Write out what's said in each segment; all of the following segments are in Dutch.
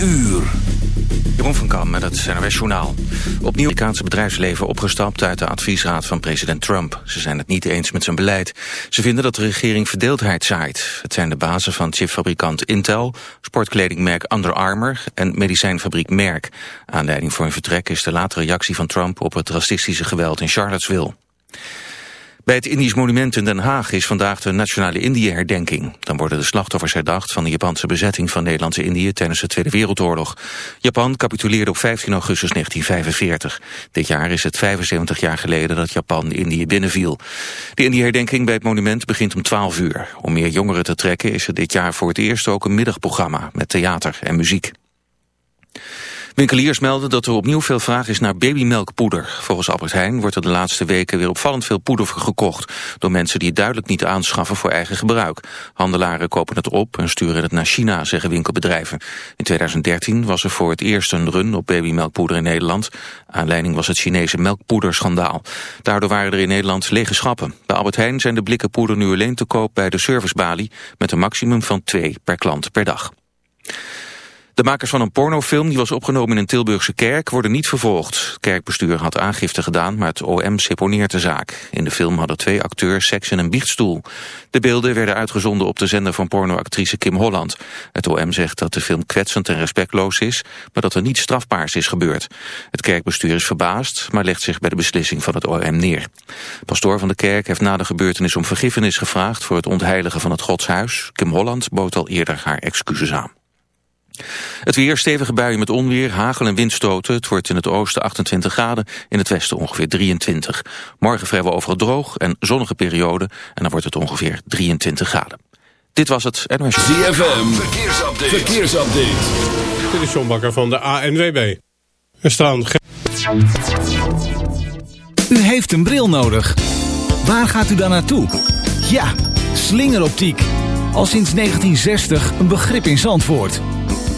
uur. Jeroen van Kam met het NRS Journaal. Opnieuw Amerikaanse bedrijfsleven opgestapt uit de adviesraad van president Trump. Ze zijn het niet eens met zijn beleid. Ze vinden dat de regering verdeeldheid zaait. Het zijn de bazen van chipfabrikant Intel, sportkledingmerk Under Armour en medicijnfabriek Merck. Aanleiding voor hun vertrek is de late reactie van Trump op het racistische geweld in Charlottesville. Bij het Indisch Monument in Den Haag is vandaag de Nationale Indië-herdenking. Dan worden de slachtoffers herdacht van de Japanse bezetting van Nederlandse-Indië tijdens de Tweede Wereldoorlog. Japan capituleerde op 15 augustus 1945. Dit jaar is het 75 jaar geleden dat Japan Indië binnenviel. De Indië-herdenking bij het monument begint om 12 uur. Om meer jongeren te trekken is er dit jaar voor het eerst ook een middagprogramma met theater en muziek. Winkeliers melden dat er opnieuw veel vraag is naar babymelkpoeder. Volgens Albert Heijn wordt er de laatste weken weer opvallend veel poeder gekocht... door mensen die het duidelijk niet aanschaffen voor eigen gebruik. Handelaren kopen het op en sturen het naar China, zeggen winkelbedrijven. In 2013 was er voor het eerst een run op babymelkpoeder in Nederland. Aanleiding was het Chinese melkpoederschandaal. Daardoor waren er in Nederland lege schappen. Bij Albert Heijn zijn de blikken poeder nu alleen te koop bij de servicebalie... met een maximum van twee per klant per dag. De makers van een pornofilm die was opgenomen in een Tilburgse kerk worden niet vervolgd. Het kerkbestuur had aangifte gedaan, maar het OM seponeert de zaak. In de film hadden twee acteurs seks in een biechtstoel. De beelden werden uitgezonden op de zender van pornoactrice Kim Holland. Het OM zegt dat de film kwetsend en respectloos is, maar dat er niets strafbaars is gebeurd. Het kerkbestuur is verbaasd, maar legt zich bij de beslissing van het OM neer. Pastoor van de kerk heeft na de gebeurtenis om vergiffenis gevraagd voor het ontheiligen van het godshuis. Kim Holland bood al eerder haar excuses aan. Het weer, stevige buien met onweer, hagel en windstoten. Het wordt in het oosten 28 graden, in het westen ongeveer 23. Morgen vrijwel overal droog en zonnige periode. En dan wordt het ongeveer 23 graden. Dit was het NOS. ZFM, verkeersupdate. verkeersupdate. Dit is John Bakker van de ANWB. Er staan U heeft een bril nodig. Waar gaat u dan naartoe? Ja, slingeroptiek. Al sinds 1960 een begrip in Zandvoort.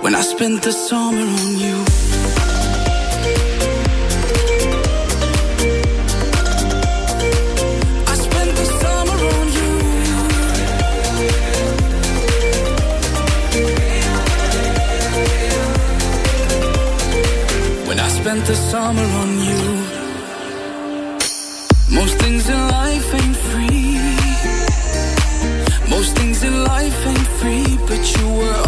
When I spent the summer on you. I spent the summer on you. When I spent the summer on you. Most things in life ain't free. Most things in life ain't free, but you were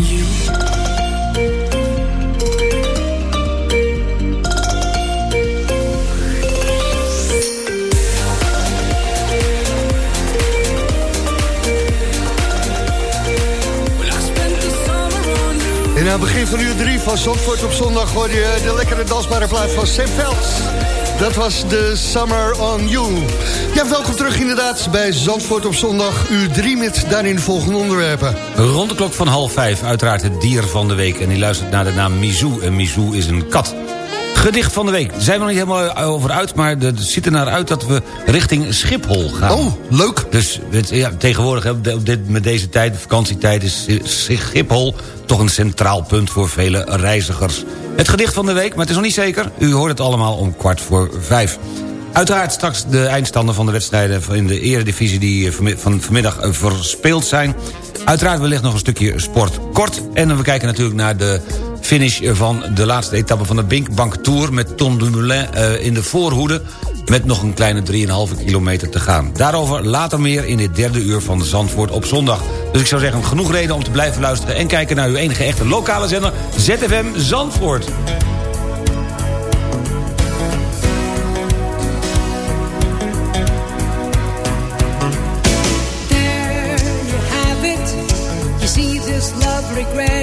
van uur 3 van Zandvoort op zondag... hoorde je de lekkere dansbare plaat van Sam Velds. Dat was de Summer on You. Ja, welkom terug inderdaad bij Zandvoort op zondag. Uur 3 met daarin de volgende onderwerpen. Rond de klok van half vijf uiteraard het dier van de week. En die luistert naar de naam Mizou. En Mizou is een kat. Gedicht van de week. Daar zijn we nog niet helemaal over uit... maar het ziet er naar uit dat we richting Schiphol gaan. Oh, leuk. Dus ja, tegenwoordig, met deze tijd, de vakantietijd... is Schiphol toch een centraal punt voor vele reizigers. Het gedicht van de week, maar het is nog niet zeker. U hoort het allemaal om kwart voor vijf. Uiteraard straks de eindstanden van de wedstrijden... in de eredivisie die eh, van vanmiddag eh, verspeeld zijn. Uiteraard wellicht nog een stukje sport kort. En we kijken natuurlijk naar de finish van de laatste etappe van de Binkbank Tour... met Tom Dumoulin eh, in de voorhoede met nog een kleine 3,5 kilometer te gaan. Daarover later meer in dit derde uur van Zandvoort op zondag. Dus ik zou zeggen, genoeg reden om te blijven luisteren... en kijken naar uw enige echte lokale zender, ZFM Zandvoort. There you have it. You see this love regretting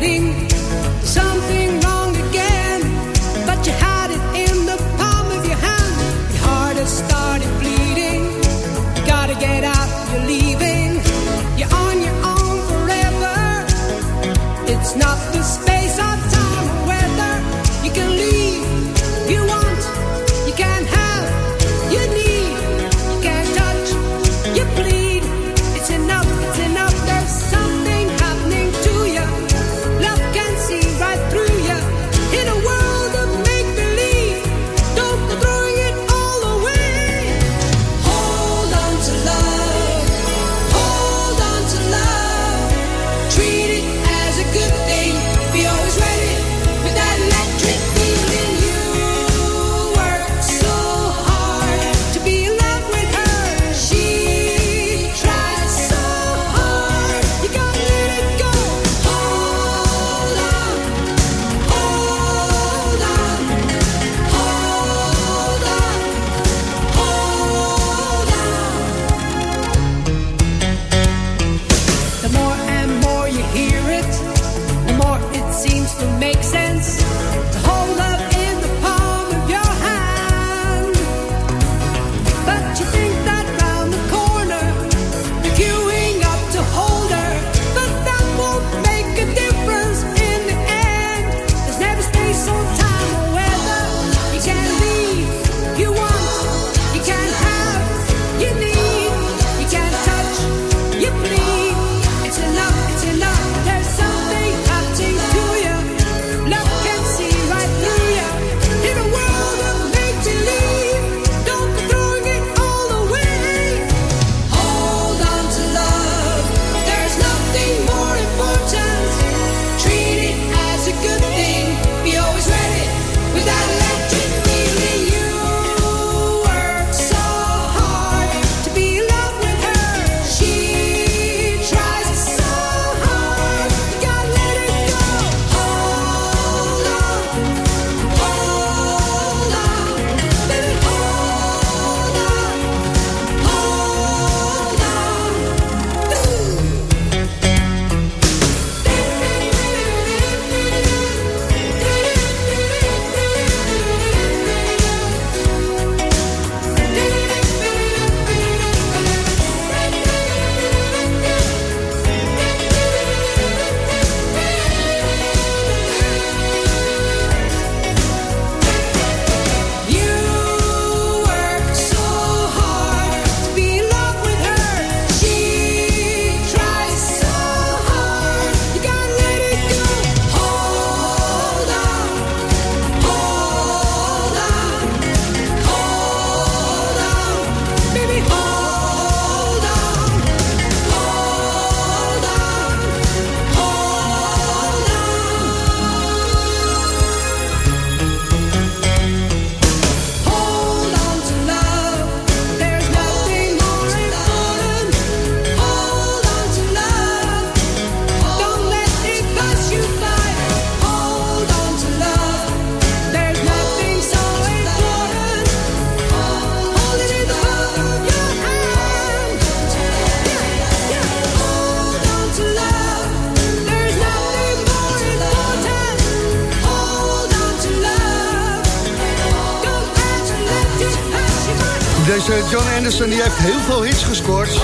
Deze John Anderson die heeft heel veel hits gescoord.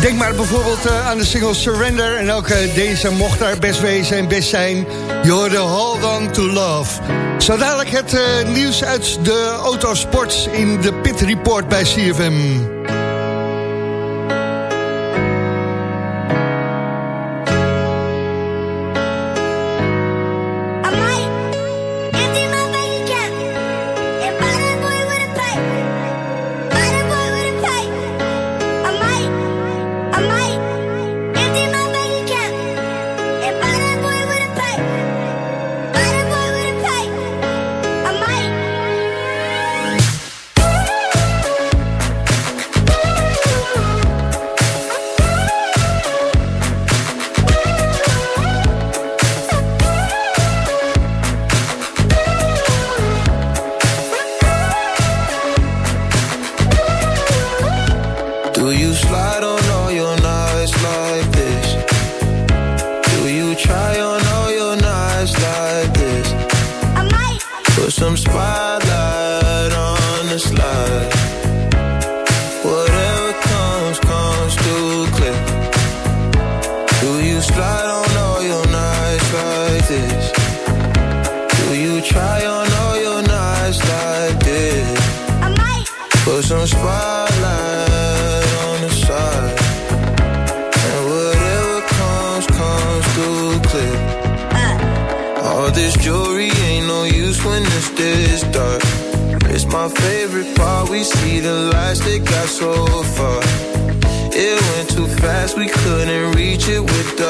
Denk maar bijvoorbeeld uh, aan de single Surrender. En ook uh, deze mocht daar best wezen en best zijn. You're the hold on to love. Zo dadelijk het uh, nieuws uit de autosport in de Pit Report bij CFM.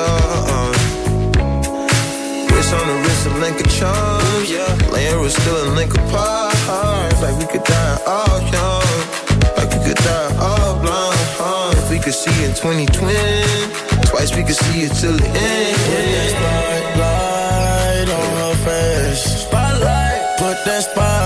Uh-uh. on. Wrist on the wrist of Lincoln Charm, yeah. Laying was still in Lincoln Park. Like we could die all young, like we could die all blind. Huh? If we could see in 2020, twice we could see it till the end. Put that spotlight on her face. Spotlight, put that spotlight.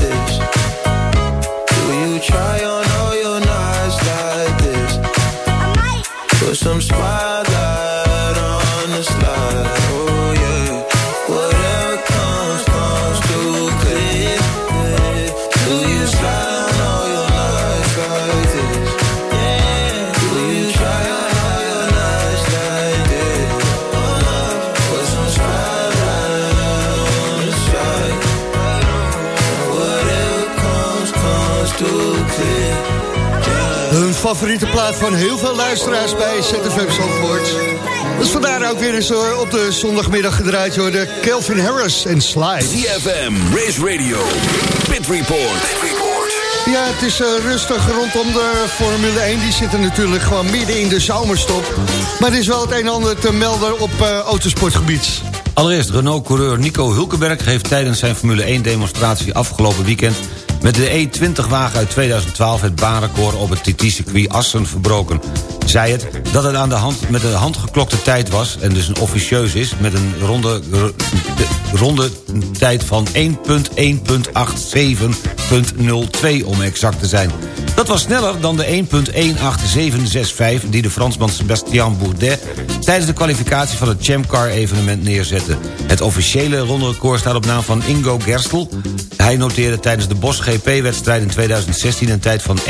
Do you try on all your nights like this? Put some spotlight favoriete plaat van heel veel luisteraars bij ZFM Zandvoort. Dus vandaar ook weer eens op de zondagmiddag gedraaid worden. Kelvin Harris en Sly. CFM, Race Radio, Pit Report. Ja, het is eh, rustig rondom de Formule 1. Die zitten natuurlijk gewoon midden in de zomerstop. Maar er is wel het een en ander te melden op eh, autosportgebied. Allereerst, Renault-coureur Nico Hulkenberg heeft tijdens zijn Formule 1-demonstratie afgelopen weekend met de E20-wagen uit 2012 het baanrecord op het TT-circuit Assen verbroken. Zij het dat het aan de hand met een handgeklokte tijd was... en dus een officieus is met een ronde, ronde tijd van 1.1.87.02 om exact te zijn. Dat was sneller dan de 1.18765 die de Fransman Sébastien Bourdet... tijdens de kwalificatie van het Champ Car evenement neerzette. Het officiële ronderecord staat op naam van Ingo Gerstel. Hij noteerde tijdens de Bosch GP-wedstrijd in 2016 een tijd van 1.19.371.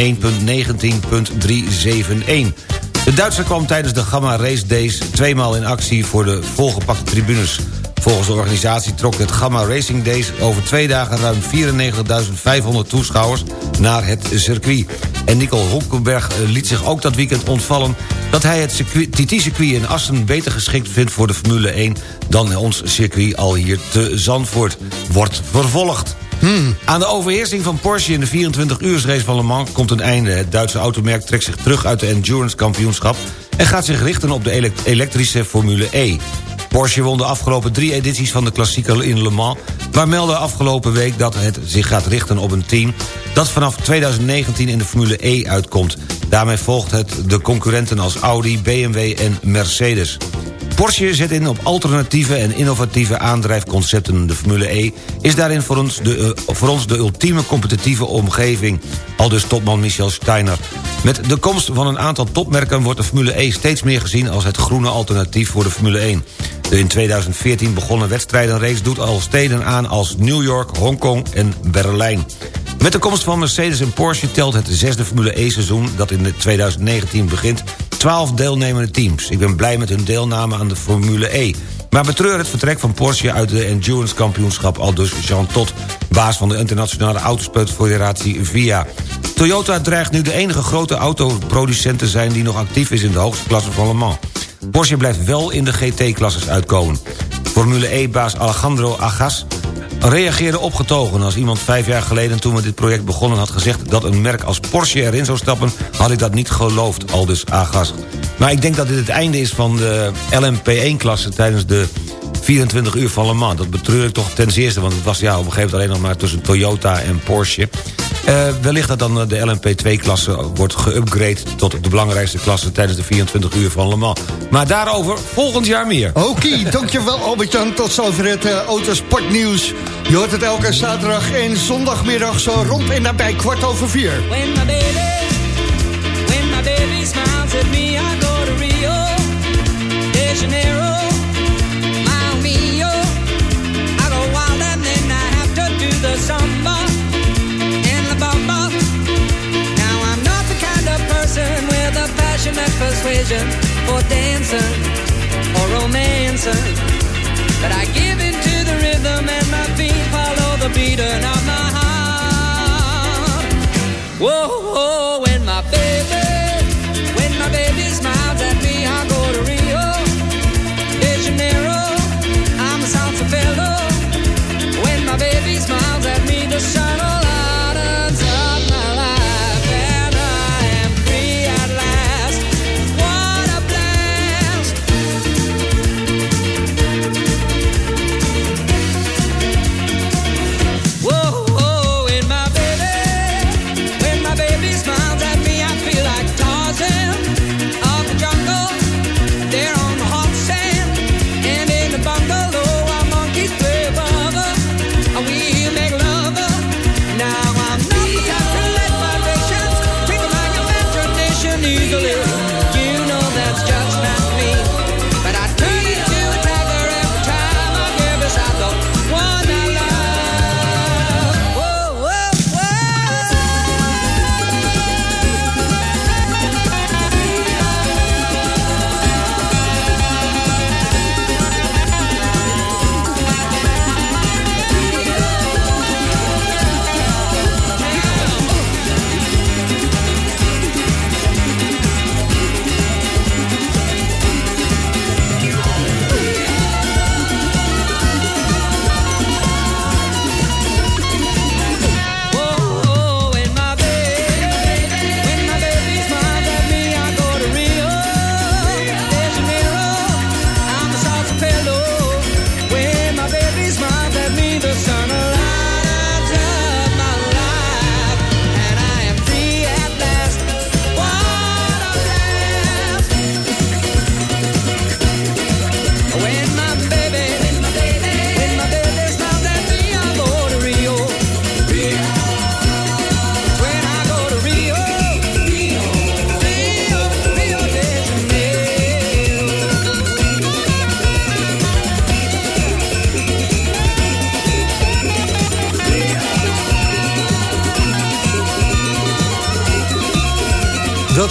De Duitser kwam tijdens de Gamma Race Days tweemaal in actie voor de volgepakte tribunes. Volgens de organisatie trok het Gamma Racing Days over twee dagen ruim 94.500 toeschouwers naar het circuit. En Nico Hulkenberg eh, liet zich ook dat weekend ontvallen... dat hij het TT-circuit in Assen beter geschikt vindt voor de Formule 1... dan ons circuit al hier te Zandvoort. Wordt vervolgd. Aan de overheersing van Porsche in de 24-uursrace van Le Mans komt een einde. Het Duitse automerk trekt zich terug uit de Endurance Kampioenschap... en gaat zich richten op de elektrische Formule E. Porsche won de afgelopen drie edities van de klassieker in Le Mans... waar meldde afgelopen week dat het zich gaat richten op een team... dat vanaf 2019 in de Formule E uitkomt. Daarmee volgt het de concurrenten als Audi, BMW en Mercedes. Porsche zet in op alternatieve en innovatieve aandrijfconcepten. De Formule E is daarin voor ons de, uh, voor ons de ultieme competitieve omgeving. Aldus topman Michel Steiner. Met de komst van een aantal topmerken wordt de Formule E steeds meer gezien... als het groene alternatief voor de Formule 1. De in 2014 begonnen wedstrijdenreeks doet al steden aan als New York, Hongkong en Berlijn. Met de komst van Mercedes en Porsche telt het zesde Formule E-seizoen... dat in 2019 begint, 12 deelnemende teams. Ik ben blij met hun deelname aan de Formule E. Maar betreur het vertrek van Porsche uit de Endurance Kampioenschap... al dus Jean Todt, baas van de internationale autosportfederatie VIA. Toyota dreigt nu de enige grote autoproducent te zijn... die nog actief is in de hoogste klasse van Le Mans. Porsche blijft wel in de GT-klasses uitkomen. Formule E-baas Alejandro Agas reageerde opgetogen. Als iemand vijf jaar geleden toen we dit project begonnen had gezegd... dat een merk als Porsche erin zou stappen, had ik dat niet geloofd, aldus Agas. Maar ik denk dat dit het einde is van de LMP1-klasse tijdens de 24 uur van Le Mans. Dat betreur ik toch ten zeerste, want het was ja, op een gegeven moment alleen nog maar tussen Toyota en Porsche. Uh, wellicht dat dan de LMP2-klasse wordt geüpgrade... tot de belangrijkste klasse tijdens de 24 uur van Le Mans. Maar daarover volgend jaar meer. Oké, okay, dankjewel Albert-Jan. Tot zover het uh, autosportnieuws. Je hoort het elke zaterdag en zondagmiddag zo rond en nabij kwart over vier. When my baby, when my baby passionate persuasion for dancing or romancing. But I give in to the rhythm and my feet follow the beating of my heart. Whoa, whoa, when my baby,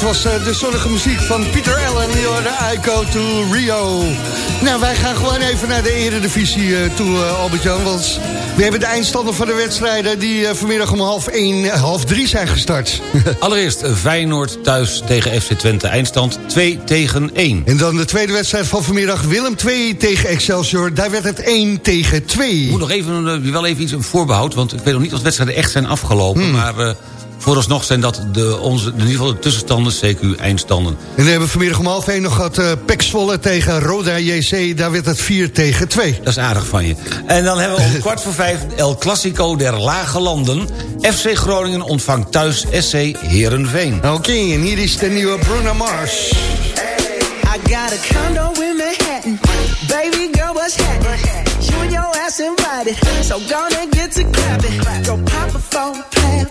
Dat was eh, de zonnige muziek van Pieter Allen. I go to Rio. Nou, wij gaan gewoon even naar de eredivisie uh, toe, uh, Albert-Jan. Want we hebben de eindstanden van de wedstrijden... die vanmiddag om half 1, half 3 zijn gestart. Allereerst Feyenoord thuis tegen FC Twente. Eindstand 2 tegen 1. En dan de tweede wedstrijd van vanmiddag. Willem 2 tegen Excelsior. Daar werd het 1 tegen 2. Ik moet nog even, wel even iets een voorbehoud. Want ik weet nog niet of de wedstrijden echt zijn afgelopen. Hmm. Maar Vooralsnog zijn dat de, onze, in ieder geval de tussenstanden, CQ-eindstanden. En we hebben vanmiddag om half 1 nog gehad uh, Pek Zwolle tegen Roda JC. Daar werd het 4 tegen 2. Dat is aardig van je. En dan hebben we om kwart voor vijf El Clasico der Lage Landen. FC Groningen ontvangt thuis SC Herenveen. Oké, okay, en hier is de nieuwe Bruno Mars. I got a condo in Manhattan. Baby girl, what's happening? You and your ass invited. So gonna get to clapping. Go pop a phone, plan,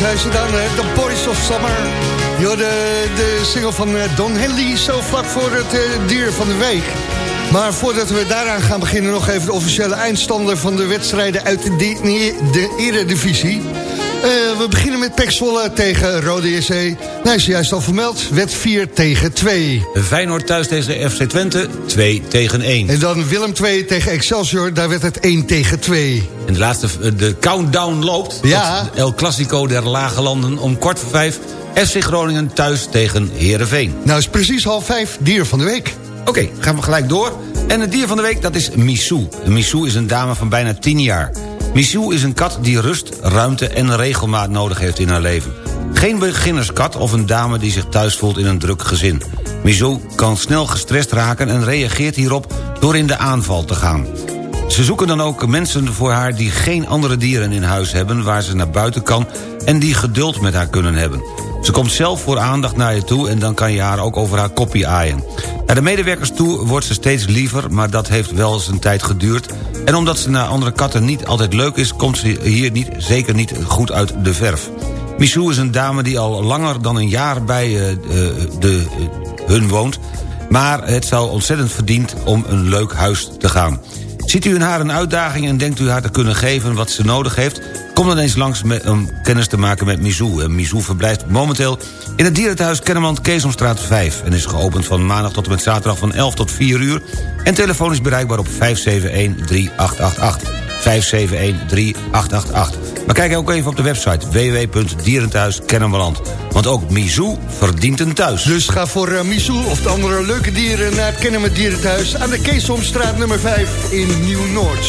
zijn ze dan, The Boys of Summer. De, de single van eh, Don Henley, zo vlak voor het uh, dier van de week. Maar voordat we daaraan gaan beginnen... nog even de officiële eindstander van de wedstrijden uit de, de, de Eredivisie. Uh, we beginnen met Pek Zwolle tegen Rode JC. Nou, is juist al vermeld. Wet 4 tegen 2. Feyenoord thuis tegen FC Twente 2 tegen 1. En dan Willem 2 tegen Excelsior. Daar werd het 1 tegen 2. En de laatste, de countdown loopt. Ja. El Clasico der Lage Landen om kwart voor vijf. FC Groningen thuis tegen Heerenveen. Nou, is precies half vijf. Dier van de week. Oké, okay, gaan we gelijk door. En het dier van de week, dat is Missou. Missou is een dame van bijna 10 jaar. Missou is een kat die rust, ruimte en regelmaat nodig heeft in haar leven. Geen beginnerskat of een dame die zich thuis voelt in een druk gezin. Missou kan snel gestrest raken en reageert hierop door in de aanval te gaan. Ze zoeken dan ook mensen voor haar die geen andere dieren in huis hebben... waar ze naar buiten kan en die geduld met haar kunnen hebben. Ze komt zelf voor aandacht naar je toe en dan kan je haar ook over haar koppie aaien. Naar de medewerkers toe wordt ze steeds liever, maar dat heeft wel eens een tijd geduurd. En omdat ze naar andere katten niet altijd leuk is... komt ze hier niet, zeker niet goed uit de verf. Michou is een dame die al langer dan een jaar bij uh, de, hun woont... maar het zou ontzettend verdiend om een leuk huis te gaan. Ziet u in haar een uitdaging en denkt u haar te kunnen geven wat ze nodig heeft... kom dan eens langs om kennis te maken met Mizou. En Mizou verblijft momenteel in het dierenthuis Kennemerland Keesomstraat 5... en is geopend van maandag tot en met zaterdag van 11 tot 4 uur... en telefoon is bereikbaar op 571-3888. 571-3888. Maar kijk ook even op de website www.dierenthuiskennemerland. Want ook Mizou verdient een thuis. Dus ga voor uh, Mizou of de andere leuke dieren naar het Kennemer Dierenthuis... aan de Keesomstraat nummer 5 in Nieuw-Noord.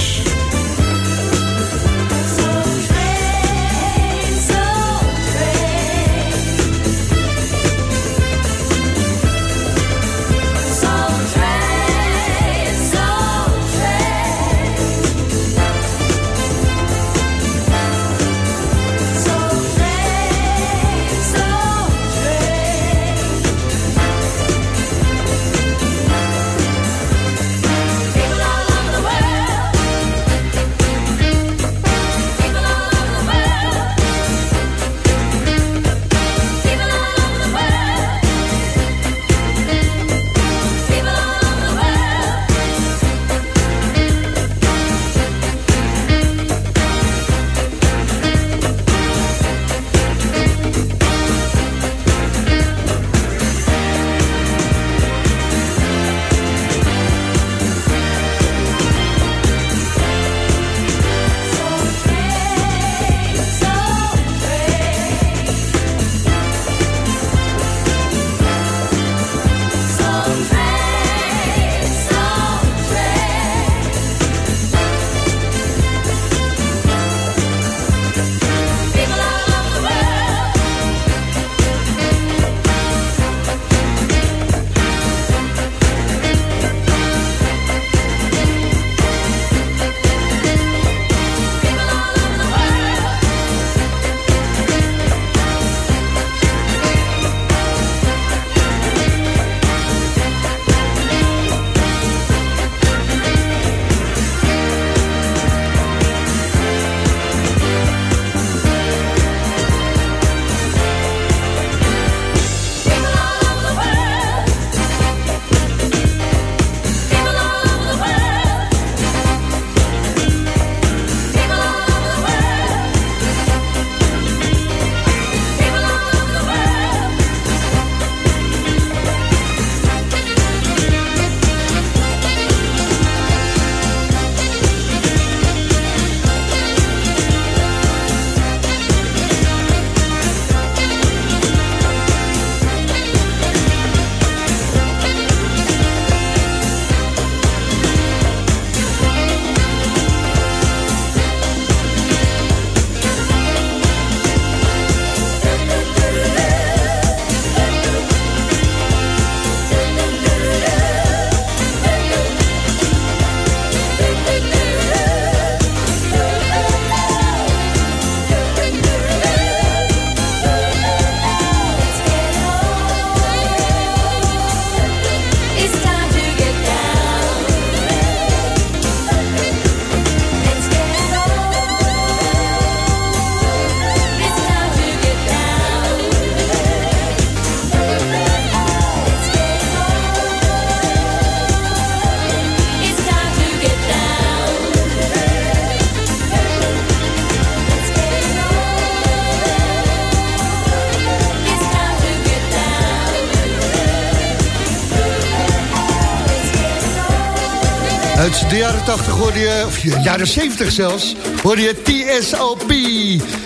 Jaren 80 hoorde je, of ja, jaren 70 zelfs, hoorde je TSOP.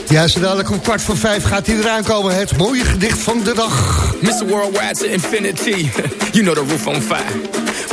Ja, zo dadelijk om kwart voor vijf gaat hij eraan komen. Het mooie gedicht van de dag. Mr. Worldwide to infinity. You know the roof on fire.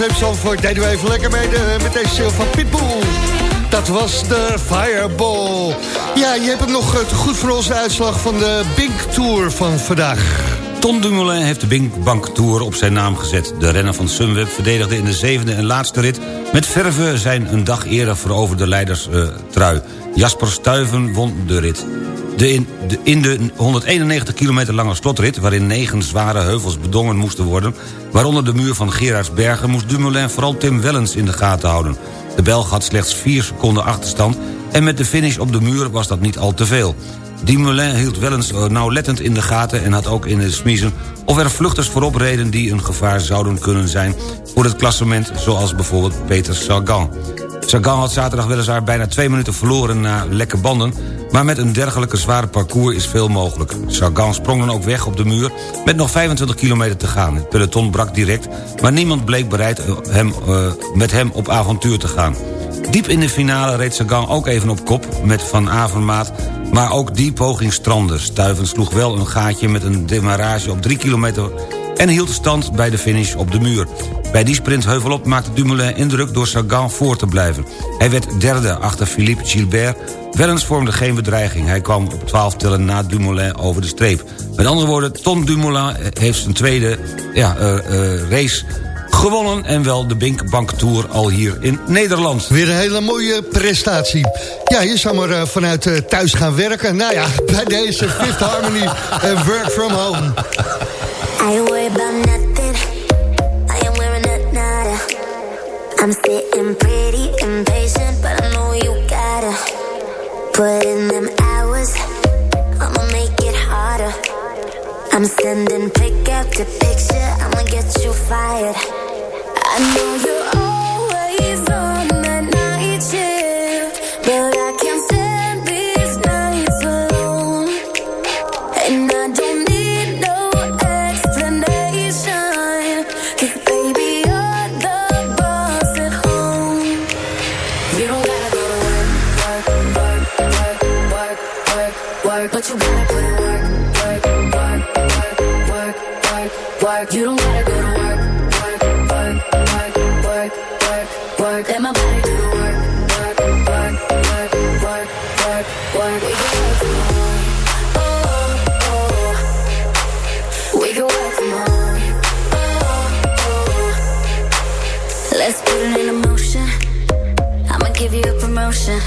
ZFM Zandvoort deden we even lekker mee met deze sale van Pitbull. Dat was de Fireball. Ja, je hebt het nog eh, goed voor ons de uitslag van de Big Tour van vandaag. Ton Dumoulin heeft de Bing Bank Tour op zijn naam gezet. De renner van Sunweb verdedigde in de zevende en laatste rit... met verve zijn een dag eerder veroverde leiderstrui. Jasper Stuyven won de rit. De in, de, in de 191 kilometer lange slotrit... waarin negen zware heuvels bedongen moesten worden... waaronder de muur van Gerardsbergen... moest Dumoulin vooral Tim Wellens in de gaten houden. De Belg had slechts 4 seconden achterstand... en met de finish op de muur was dat niet al te veel. Dumoulin hield Wellens eh, nauwlettend in de gaten... en had ook in de smiezen of er vluchters voorop reden... die een gevaar zouden kunnen zijn voor het klassement... zoals bijvoorbeeld Peter Sagan. Sagan had zaterdag weliswaar bijna twee minuten verloren na lekke banden... maar met een dergelijke zware parcours is veel mogelijk. Sagan sprong dan ook weg op de muur met nog 25 kilometer te gaan. Het peloton brak direct, maar niemand bleek bereid eh, hem, uh, met hem op avontuur te gaan. Diep in de finale reed Sagan ook even op kop met Van Avermaat... maar ook die poging strandde. Stuiven sloeg wel een gaatje met een demarrage op 3 kilometer... en hield stand bij de finish op de muur. Bij die sprint heuvelop maakte Dumoulin indruk door Sagan voor te blijven. Hij werd derde achter Philippe Gilbert Wellens vormde geen bedreiging. Hij kwam op 12 tellen na Dumoulin over de streep. Met andere woorden, Ton Dumoulin heeft zijn tweede ja, uh, uh, race gewonnen... en wel de Binkbank Tour al hier in Nederland. Weer een hele mooie prestatie. Ja, je zou maar uh, vanuit uh, thuis gaan werken. Nou ja, bij deze Fifth Harmony en Work From Home. I worry about nothing. I am wearing a nada. I'm sitting pretty impatient, but I know you gotta put in them hours. I'ma make it harder. I'm sending pick after picture. I'ma get you fired. I know you're promotion.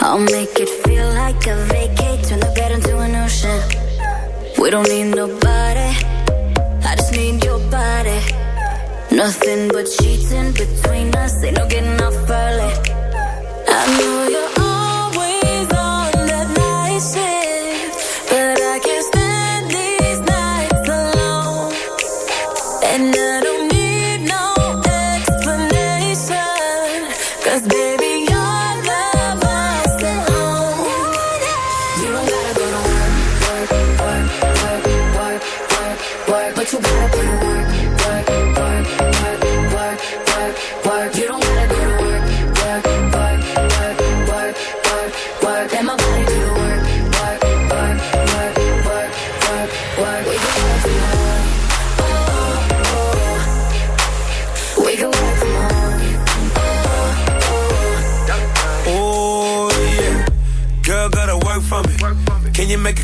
I'll make it feel like a vacate. Turn the bed into an ocean. We don't need nobody. I just need your body. Nothing but cheating between us. Ain't no getting off early. I know you're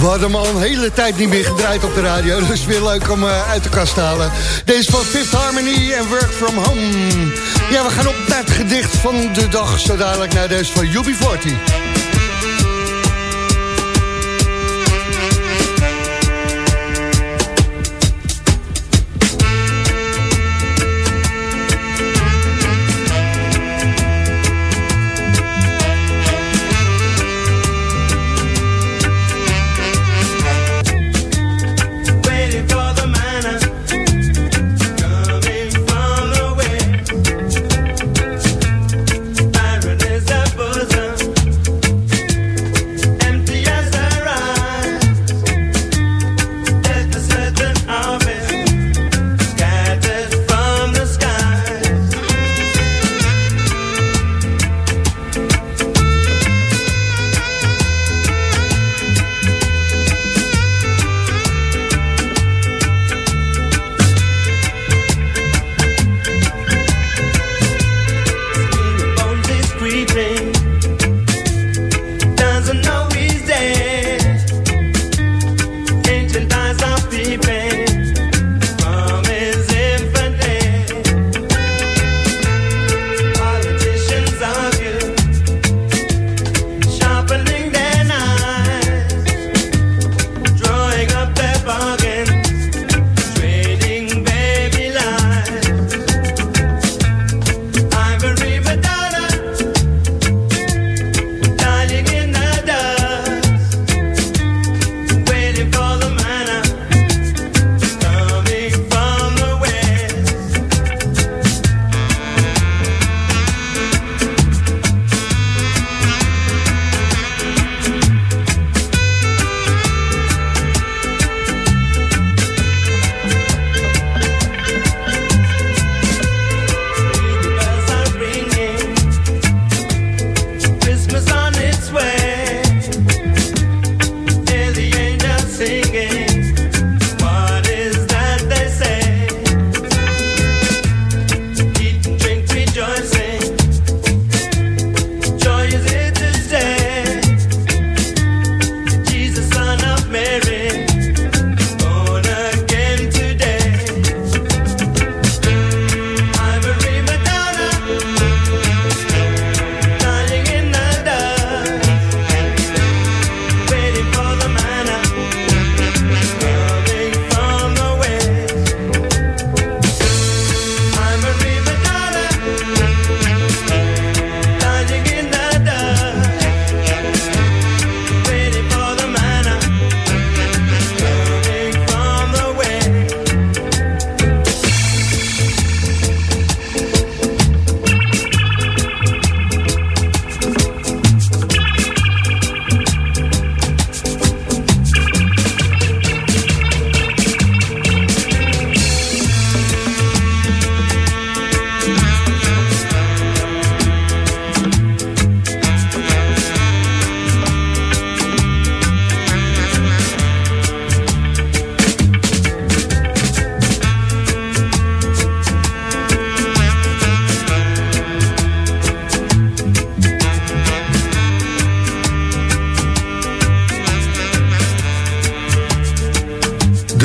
We hadden hem al een hele tijd niet meer gedraaid op de radio. Dus weer leuk om uh, uit de kast te halen. Deze van Fifth Harmony en Work From Home. Ja, we gaan op naar het gedicht van de dag. Zo dadelijk naar deze van UB40.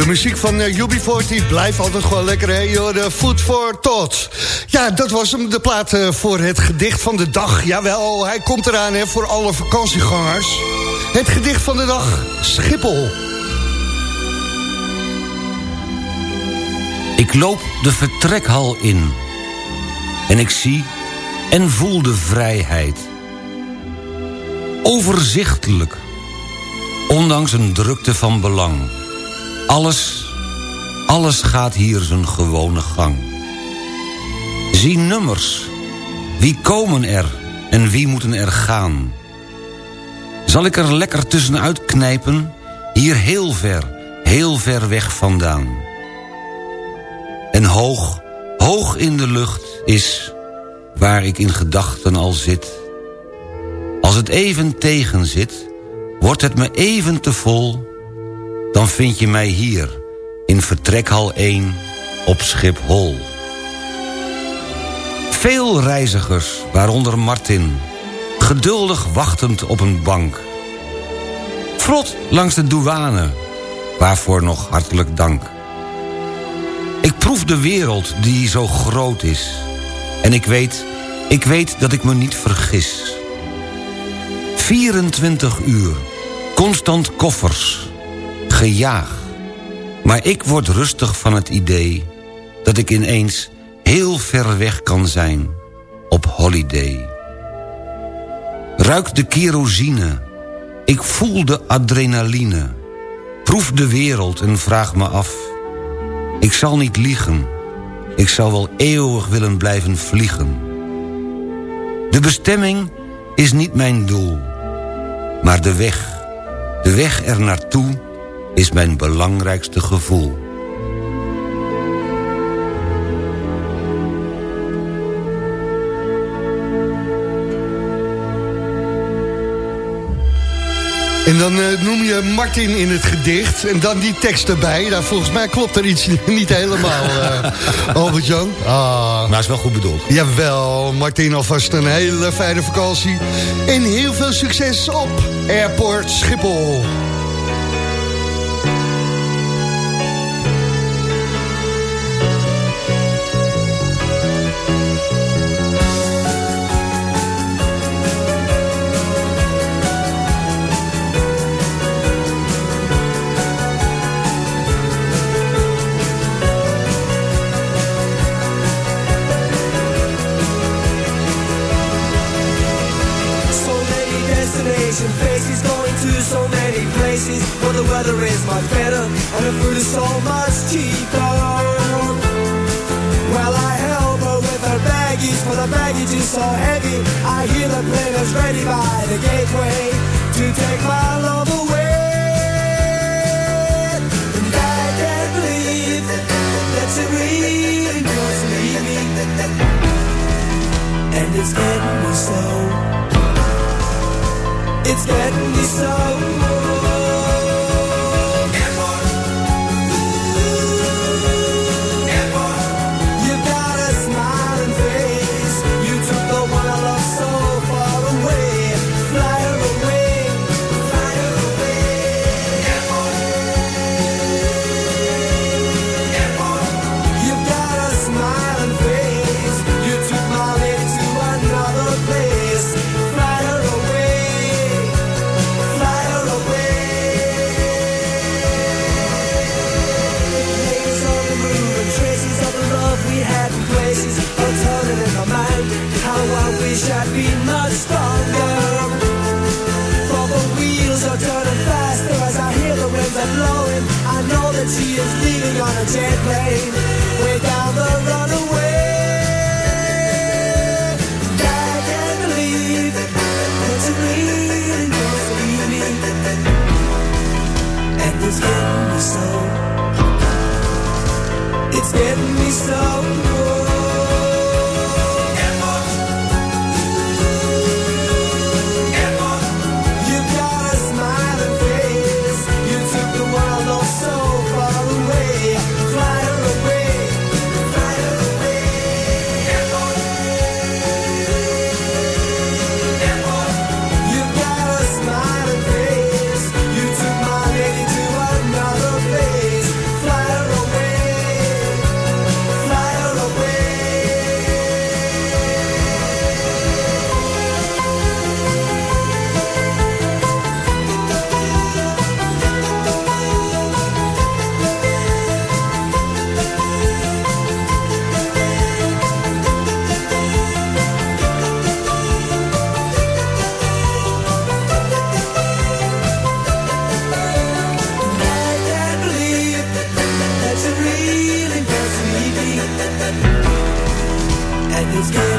Muziek van uh, UB40 blijft altijd gewoon lekker, hè? De Food for Thought. Ja, dat was hem, de plaat uh, voor het gedicht van de dag. Jawel, hij komt eraan, hè, voor alle vakantiegangers. Het gedicht van de dag, Schiphol. Ik loop de vertrekhal in. En ik zie en voel de vrijheid. Overzichtelijk. Ondanks een drukte van belang. Alles, alles gaat hier zijn gewone gang. Zie nummers. Wie komen er en wie moeten er gaan? Zal ik er lekker tussenuit knijpen? Hier heel ver, heel ver weg vandaan. En hoog, hoog in de lucht is waar ik in gedachten al zit. Als het even tegen zit, wordt het me even te vol... dan vind je mij hier, in vertrekhal 1, op Schiphol. Veel reizigers, waaronder Martin... geduldig wachtend op een bank. Vlot langs de douane, waarvoor nog hartelijk dank. Ik proef de wereld die zo groot is... En ik weet, ik weet dat ik me niet vergis. 24 uur, constant koffers, gejaag. Maar ik word rustig van het idee... dat ik ineens heel ver weg kan zijn op holiday. Ruik de kerosine, ik voel de adrenaline. Proef de wereld en vraag me af. Ik zal niet liegen ik zou wel eeuwig willen blijven vliegen. De bestemming is niet mijn doel. Maar de weg, de weg er naartoe is mijn belangrijkste gevoel. En dan uh, noem je Martin in het gedicht en dan die tekst erbij. Nou, volgens mij klopt er iets niet helemaal, uh, Albert-Jan. Ah. Maar is wel goed bedoeld. Jawel, Martin alvast een hele fijne vakantie. En heel veel succes op Airport Schiphol. it's getting me so the sky.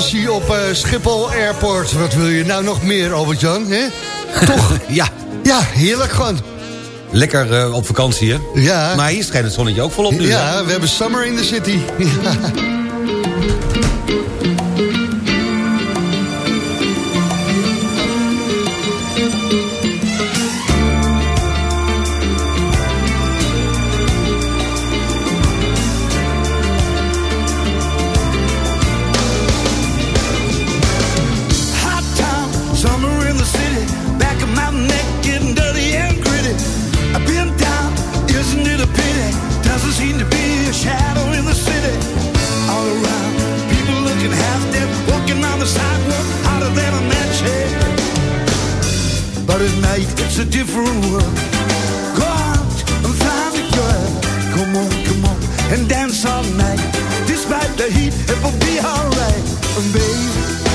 op uh, Schiphol Airport. Wat wil je nou nog meer, Albert-Jan? Toch? ja. Ja, heerlijk gewoon. Lekker eh, op vakantie, hè? Ja. Maar hier schijnt het zonnetje ook volop nu. Ja, we hebben summer in the city. and dance all night. Despite the heat, it will be alright, baby.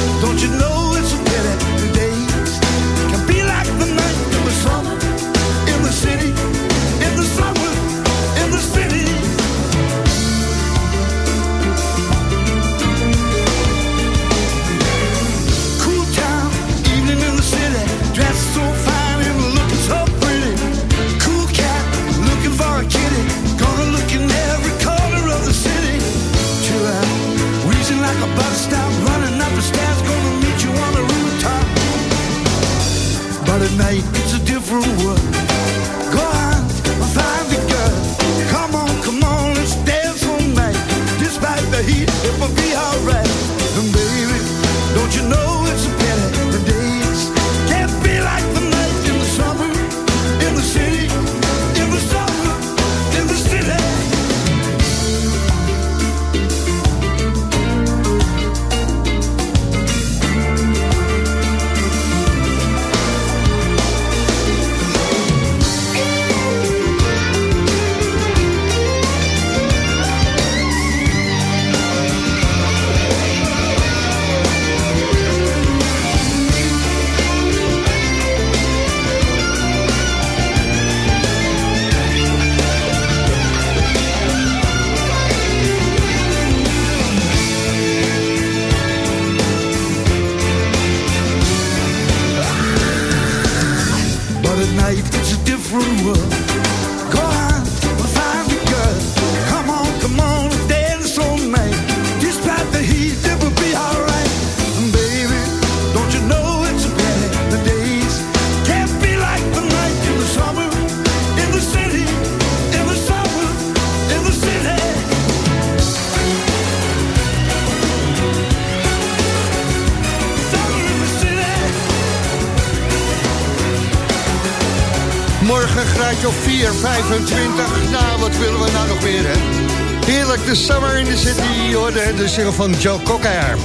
of 4, 25. Nou, wat willen we nou nog meer, hè? Heerlijk, de summer in the city, hoor. de single van Joe Cocker.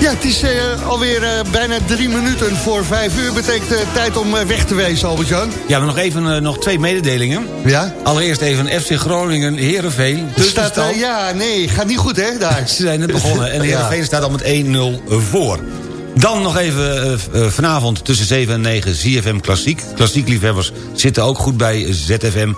Ja, het is uh, alweer eh, bijna drie minuten voor vijf uur. Betekent eh, tijd om weg te wezen, Albert-Jan. Ja, maar nog even nog twee mededelingen. Ja? Allereerst even FC Groningen, Heerenveen. Dus staat, ja, nee, gaat niet goed, hè, daar. Ze zijn net begonnen en Heerenveen staat al met 1-0 voor. Dan nog even eh, eh, vanavond tussen 7 en 9 ZFM Klassiek. Klassiek liefhebbers zitten ook goed bij ZFM.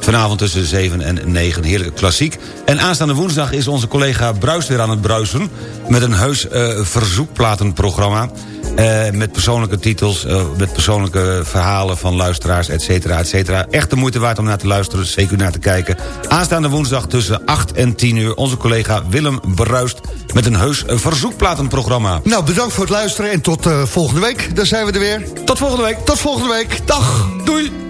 Vanavond tussen 7 en 9, heerlijk klassiek. En aanstaande woensdag is onze collega Bruis weer aan het bruisen... met een heus eh, verzoekplatenprogramma... Eh, met persoonlijke titels, eh, met persoonlijke verhalen van luisteraars, et cetera, et cetera. Echt de moeite waard om naar te luisteren, zeker naar te kijken. Aanstaande woensdag tussen 8 en 10 uur... onze collega Willem Bruist met een heus verzoekplatenprogramma. Nou, bedankt voor het luisteren en tot volgende week. Daar zijn we er weer. Tot volgende week. Tot volgende week. Dag. Doei.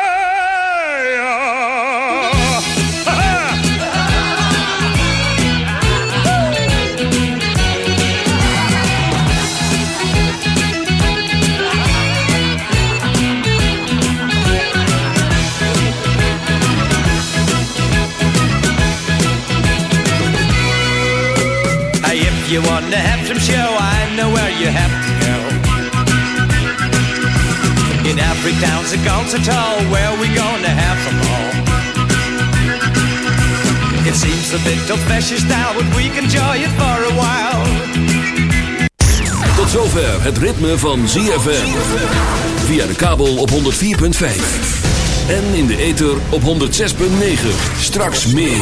you want to have some show, I know where you have to go. In every town's a concert hall where we gonna have them all. It seems a bit old-fashioned style, but we can enjoy it for a while. Tot zover het ritme van ZFM. Via de kabel op 104.5. En in de ether op 106.9. Straks meer.